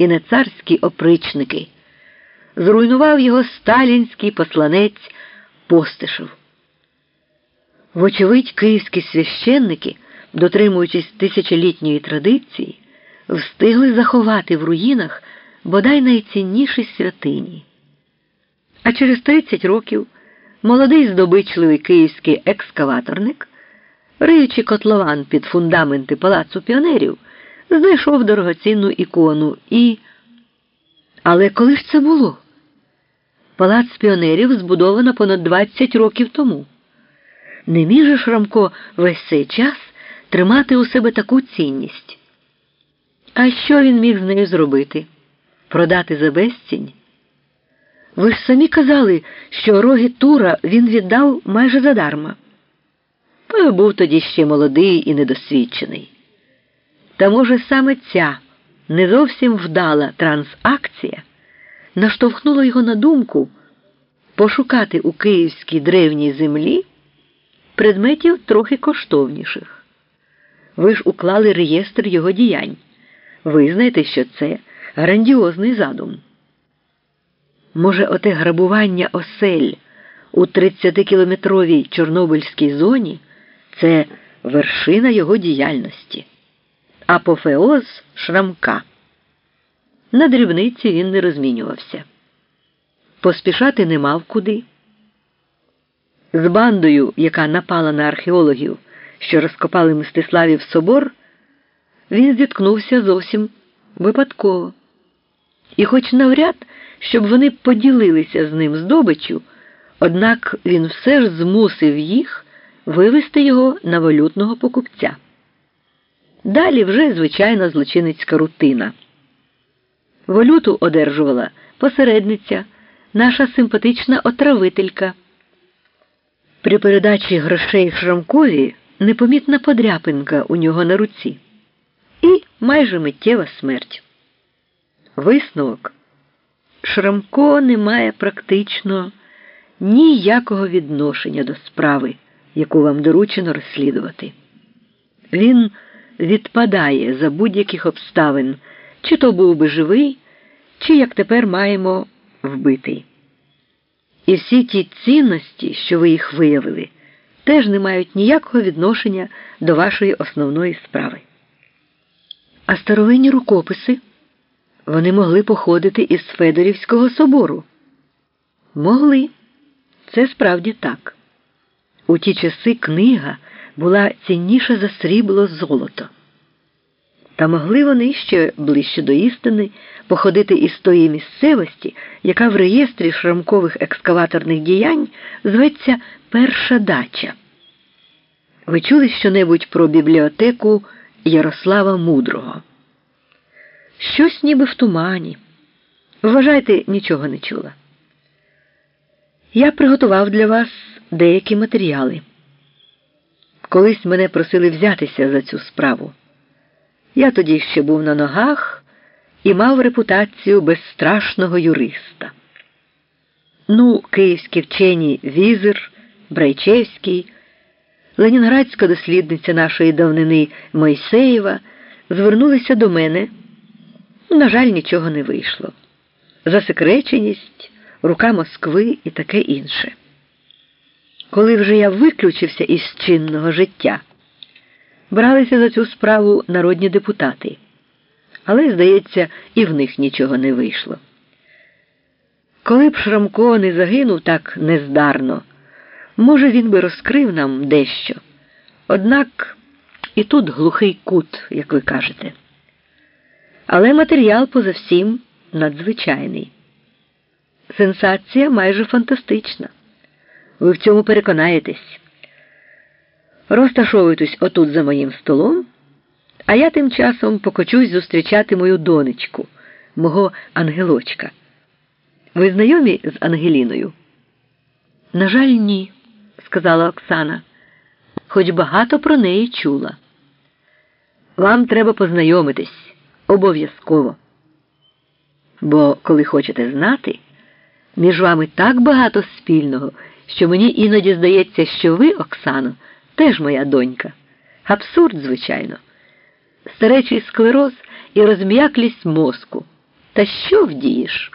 і не царські опричники. Зруйнував його сталінський посланець Постишев. Вочевидь, київські священники, дотримуючись тисячолітньої традиції, встигли заховати в руїнах бодай найцінніші святині. А через 30 років молодий здобичливий київський екскаваторник, риючи котлован під фундаменти палацу піонерів, знайшов дорогоцінну ікону і. Але коли ж це було? Палац піонерів збудовано понад 20 років тому. Не міг же Шрамко весь цей час тримати у себе таку цінність. А що він міг з нею зробити? Продати за безцінь? Ви ж самі казали, що роги Тура він віддав майже задарма. Був тоді ще молодий і недосвідчений. Та, може, саме ця не зовсім вдала трансакція наштовхнула його на думку пошукати у київській древній землі предметів трохи коштовніших. Ви ж уклали реєстр його діянь. Ви знаєте, що це грандіозний задум. Може, оте грабування осель у 30-кілометровій Чорнобильській зоні це вершина його діяльності, апофеоз Шрамка. На дрібниці він не розмінювався. Поспішати не мав куди. З бандою, яка напала на археологів, що розкопали Мстиславів собор, він зіткнувся зовсім випадково. І, хоч навряд, щоб вони поділилися з ним здобичю, однак він все ж змусив їх вивести його на валютного покупця. Далі вже звичайна злочинницька рутина. Валюту одержувала посередниця, наша симпатична отравителька. При передачі грошей Шрамкові непомітна подряпинка у нього на руці і майже миттєва смерть. Висновок Шрамко не має практично ніякого відношення до справи, яку вам доручено розслідувати. Він відпадає за будь-яких обставин, чи то був би живий, чи, як тепер маємо, вбитий. І всі ті цінності, що ви їх виявили, теж не мають ніякого відношення до вашої основної справи. А старовинні рукописи вони могли походити із Федорівського собору. Могли. Це справді так. У ті часи книга була цінніша за срібло золото. Та могли вони ще ближче до істини походити із тої місцевості, яка в реєстрі шрамкових екскаваторних діянь зветься Перша дача. Ви чули щонебудь про бібліотеку Ярослава Мудрого? Щось ніби в тумані. Вважайте, нічого не чула. Я приготував для вас деякі матеріали. Колись мене просили взятися за цю справу. Я тоді ще був на ногах і мав репутацію безстрашного юриста. Ну, київські вчені Візер, Брайчевський, ленінградська дослідниця нашої давнини Мойсеєва звернулися до мене. На жаль, нічого не вийшло. Засекреченість, рука Москви і таке інше. Коли вже я виключився із чинного життя бралися за цю справу народні депутати, але, здається, і в них нічого не вийшло. Коли б Шрамко не загинув так нездарно, може, він би розкрив нам дещо. Однак і тут глухий кут, як ви кажете. Але матеріал, поза всім, надзвичайний. Сенсація майже фантастична. Ви в цьому переконаєтесь. Розташовуйтесь отут за моїм столом, а я тим часом покочусь зустрічати мою донечку, мого ангелочка. Ви знайомі з Ангеліною? На жаль, ні, сказала Оксана, хоч багато про неї чула. Вам треба познайомитись обов'язково. Бо, коли хочете знати, між вами так багато спільного, що мені іноді здається, що ви, Оксано, теж моя донька. Абсурд, звичайно. Старечий склероз і розм'яклість мозку. Та що вдієш?